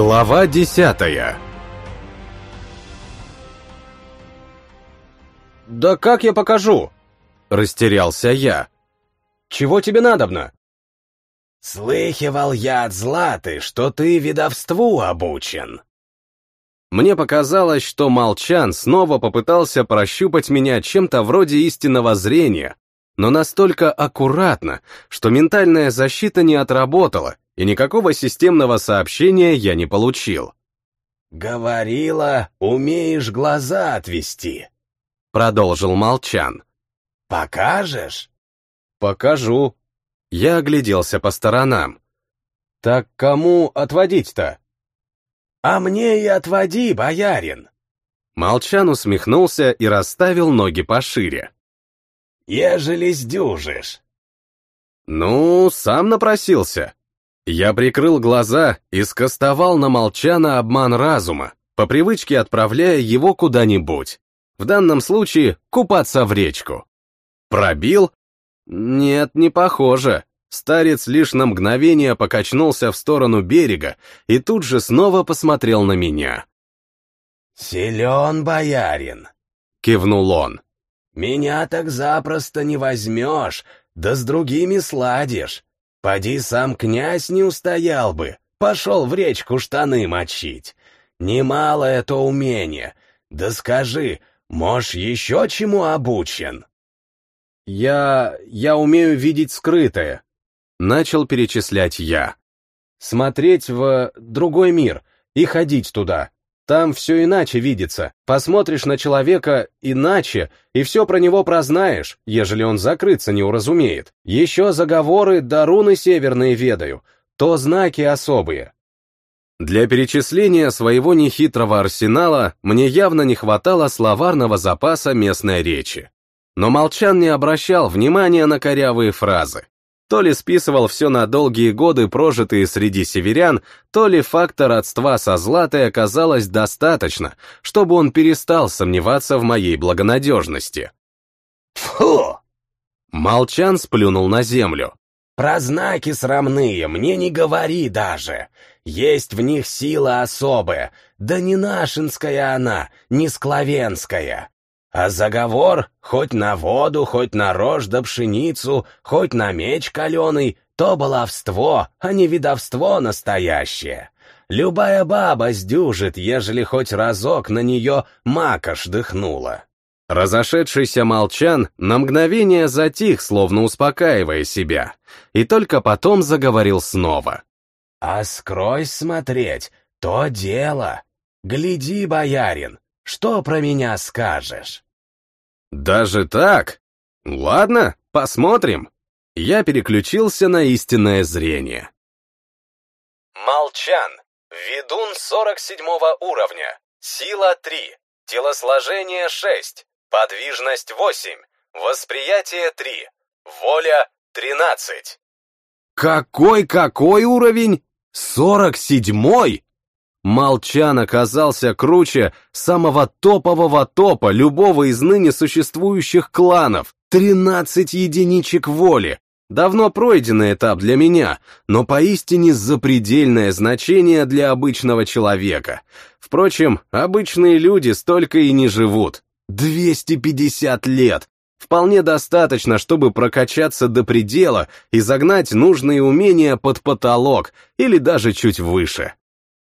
Глава десятая «Да как я покажу?» — растерялся я. «Чего тебе надобно?» «Слыхивал я от Златы, что ты ведовству обучен». Мне показалось, что Молчан снова попытался прощупать меня чем-то вроде истинного зрения, но настолько аккуратно, что ментальная защита не отработала, и никакого системного сообщения я не получил. «Говорила, умеешь глаза отвести», — продолжил Молчан. «Покажешь?» «Покажу». Я огляделся по сторонам. «Так кому отводить-то?» «А мне и отводи, боярин!» Молчан усмехнулся и расставил ноги пошире. «Ежели сдюжишь». «Ну, сам напросился». Я прикрыл глаза и скостовал на Молчана обман разума, по привычке отправляя его куда-нибудь. В данном случае купаться в речку. Пробил? Нет, не похоже. Старец лишь на мгновение покачнулся в сторону берега и тут же снова посмотрел на меня. «Силен, боярин!» — кивнул он. «Меня так запросто не возьмешь, да с другими сладишь. Поди сам князь не устоял бы, пошел в речку штаны мочить. Немало это умение. Да скажи, можешь еще чему обучен?» «Я... я умею видеть скрытое», — начал перечислять я. «Смотреть в другой мир и ходить туда. Там все иначе видится. Посмотришь на человека иначе, и все про него прознаешь, ежели он закрыться не уразумеет. Еще заговоры да руны северные ведаю, то знаки особые. Для перечисления своего нехитрого арсенала мне явно не хватало словарного запаса местной речи. Но Молчан не обращал внимания на корявые фразы. То ли списывал все на долгие годы, прожитые среди северян, то ли факта родства со Златой оказалось достаточно, чтобы он перестал сомневаться в моей благонадежности. «Фу!» Молчан сплюнул на землю. «Про знаки срамные мне не говори даже. Есть в них сила особая, да не нашинская она, не склавенская. А заговор, хоть на воду, хоть на рожь да пшеницу, хоть на меч каленый, то баловство, а не видовство настоящее. Любая баба сдюжит, ежели хоть разок на нее мака шдыхнула. Разошедшийся молчан на мгновение затих, словно успокаивая себя, и только потом заговорил снова. «А скрой смотреть, то дело. Гляди, боярин, что про меня скажешь?» «Даже так? Ладно, посмотрим». Я переключился на истинное зрение. Молчан. Ведун 47 уровня. Сила 3. Телосложение 6. Подвижность 8. Восприятие 3. Воля 13. Какой-какой уровень? Сорок седьмой? Молчан оказался круче самого топового топа любого из ныне существующих кланов. Тринадцать единичек воли. Давно пройденный этап для меня, но поистине запредельное значение для обычного человека. Впрочем, обычные люди столько и не живут. 250 лет. Вполне достаточно, чтобы прокачаться до предела и загнать нужные умения под потолок или даже чуть выше.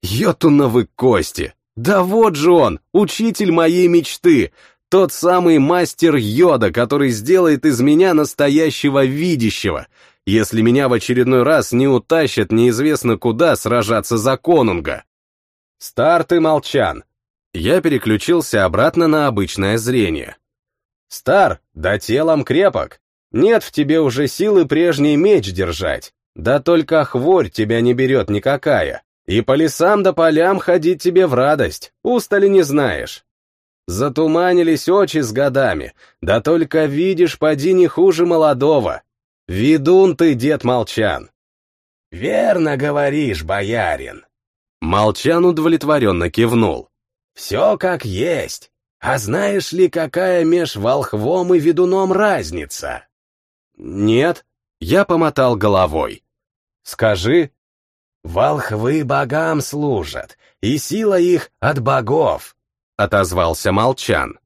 Йотуновы кости! Да вот же он, учитель моей мечты, тот самый мастер Йода, который сделает из меня настоящего видящего, если меня в очередной раз не утащат неизвестно куда сражаться за конунга. Старт и молчан. Я переключился обратно на обычное зрение. Стар, да телом крепок. Нет в тебе уже силы прежний меч держать. Да только хворь тебя не берет никакая. И по лесам да полям ходить тебе в радость, устали не знаешь. Затуманились очи с годами, да только видишь, поди не хуже молодого. Ведун ты, дед Молчан. Верно говоришь, боярин. Молчан удовлетворенно кивнул. Все как есть. А знаешь ли, какая меж волхвом и ведуном разница? Нет, я помотал головой. Скажи, волхвы богам служат, и сила их от богов», — отозвался Молчан.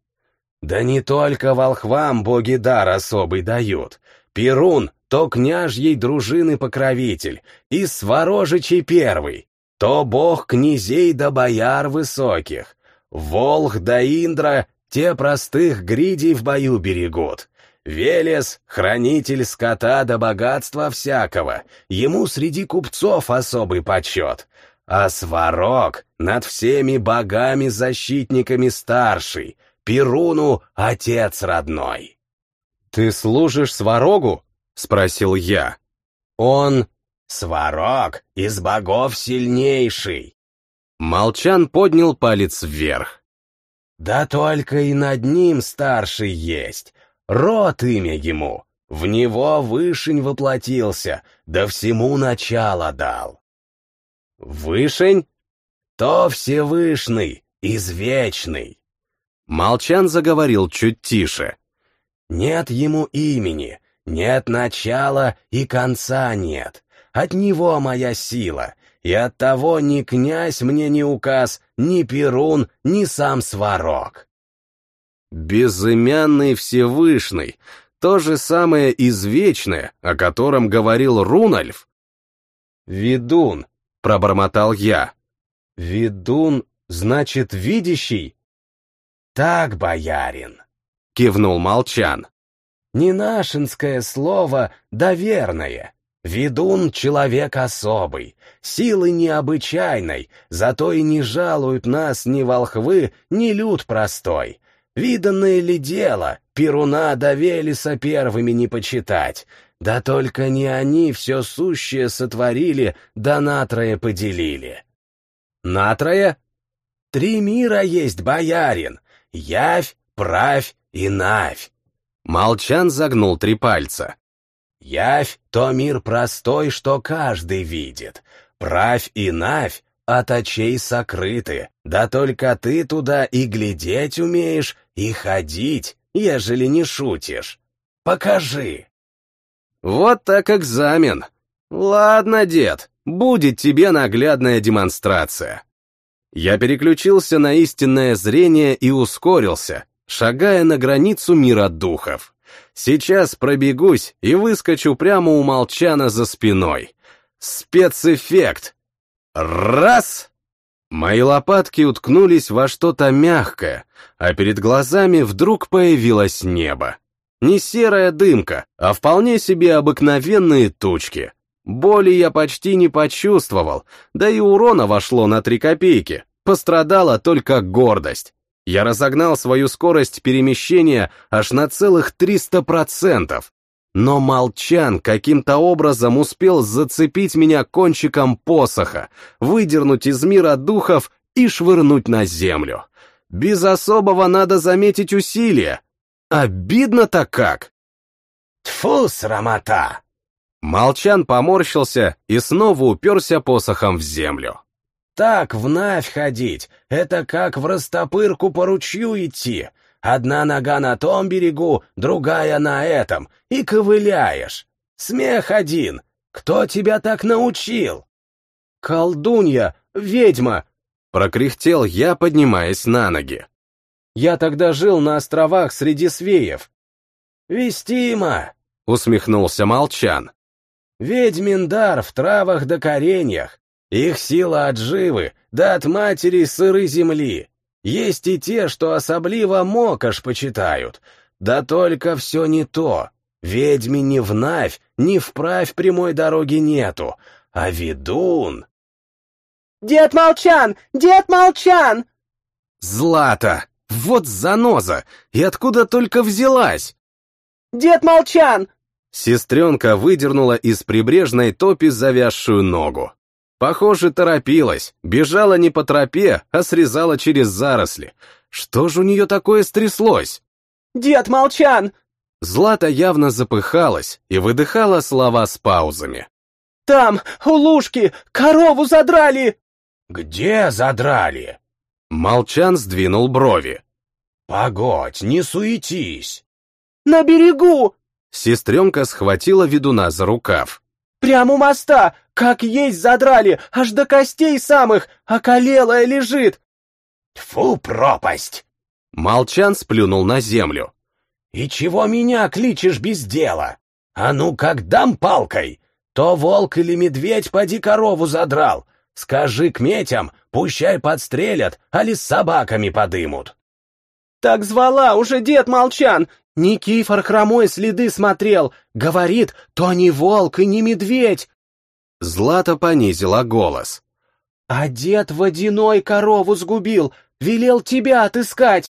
«Да не только волхвам боги дар особый дают. Перун — то княжьей дружины покровитель, и Сворожичей первый, то бог князей да бояр высоких. Волх да Индра — те простых гридей в бою берегут. Велес — хранитель скота да богатства всякого, ему среди купцов особый почет. А Сварог над всеми богами-защитниками старший, Перуну — отец родной. «Ты служишь Сварогу?» — спросил я. «Он...» «Сварог из богов сильнейший!» Молчан поднял палец вверх. «Да только и над ним старший есть, Род имя ему, в него вышень воплотился, да всему начало дал. Вышень? То Всевышний, извечный. Молчан заговорил чуть тише. Нет ему имени, нет начала и конца нет. От него моя сила, и от того ни князь мне не указ, ни Перун, ни сам Сварог. Безымянный Всевышний, то же самое извечное, о котором говорил Рунальф. «Ведун», — пробормотал я. «Ведун, значит, видящий?» «Так, боярин», — кивнул Молчан. «Не нашинское слово, да верное. Ведун — человек особый, силы необычайной, зато и не жалуют нас ни волхвы, ни люд простой, Виданное ли дело, Перуна до Велеса первыми не почитать? Да только не они все сущее сотворили, да натрое поделили. Натрое? Три мира есть, боярин. Явь, правь и навь. Молчан загнул три пальца. Явь — то мир простой, что каждый видит. Правь и навь от очей сокрыты, да только ты туда и глядеть умеешь, и ходить, ежели не шутишь. Покажи. Вот так экзамен. Ладно, дед, будет тебе наглядная демонстрация. Я переключился на истинное зрение и ускорился, шагая на границу мира духов. Сейчас пробегусь и выскочу прямо у Молчана за спиной. Спецэффект. Раз! Мои лопатки уткнулись во что-то мягкое, а перед глазами вдруг появилось небо. Не серая дымка, а вполне себе обыкновенные тучки. Боли я почти не почувствовал, да и урона вошло на три копейки. Пострадала только гордость. Я разогнал свою скорость перемещения аж на целых 300%. Но Молчан каким-то образом успел зацепить меня кончиком посоха, выдернуть из мира духов и швырнуть на землю. Без особого надо заметить усилия. Обидно-то как! Тфу, срамота! Молчан поморщился и снова уперся посохом в землю. Так в Навь ходить, это как в растопырку по ручью идти, Одна нога на том берегу, другая на этом, и ковыляешь. Смех один. Кто тебя так научил? Колдунья, ведьма, прокряхтел я, поднимаясь на ноги. Я тогда жил на островах среди свеев. Вестимо, усмехнулся Молчан. Ведьмин дар в травах да кореньях. Их сила от живы, да от матери сыры земли. Есть и те, что особливо мокаш почитают. Да только все не то. Ведьми ни в навь, ни вправь прямой дороги нету. А ведун... «Дед Молчан! Дед Молчан!» «Злата! Вот заноза! И откуда только взялась?» «Дед Молчан!» Сестренка выдернула из прибрежной топи завязшую ногу. Похоже, торопилась, бежала не по тропе, а срезала через заросли. Что же у нее такое стряслось? «Дед Молчан!» Злата явно запыхалась и выдыхала слова с паузами. «Там, у лужки, корову задрали!» «Где задрали?» Молчан сдвинул брови. «Погодь, не суетись!» «На берегу!» Сестренка схватила ведуна за рукав. Прямо у моста, как есть задрали, аж до костей самых, околелая лежит. Фу, пропасть! Молчан сплюнул на землю. И чего меня кличешь без дела? А ну как дам палкой, то волк или медведь поди корову задрал. Скажи к метям, пущай подстрелят, али с собаками подымут. Так звала уже дед Молчан. Никифор хромой следы смотрел. Говорит, то не волк и не медведь. Злата понизила голос. А дед водяной корову сгубил, велел тебя отыскать.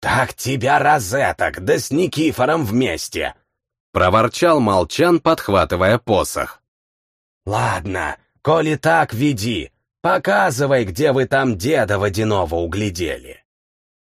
Так тебя розеток, да с Никифором вместе. Проворчал Молчан, подхватывая посох. Ладно, коли так, веди. Показывай, где вы там деда водяного углядели.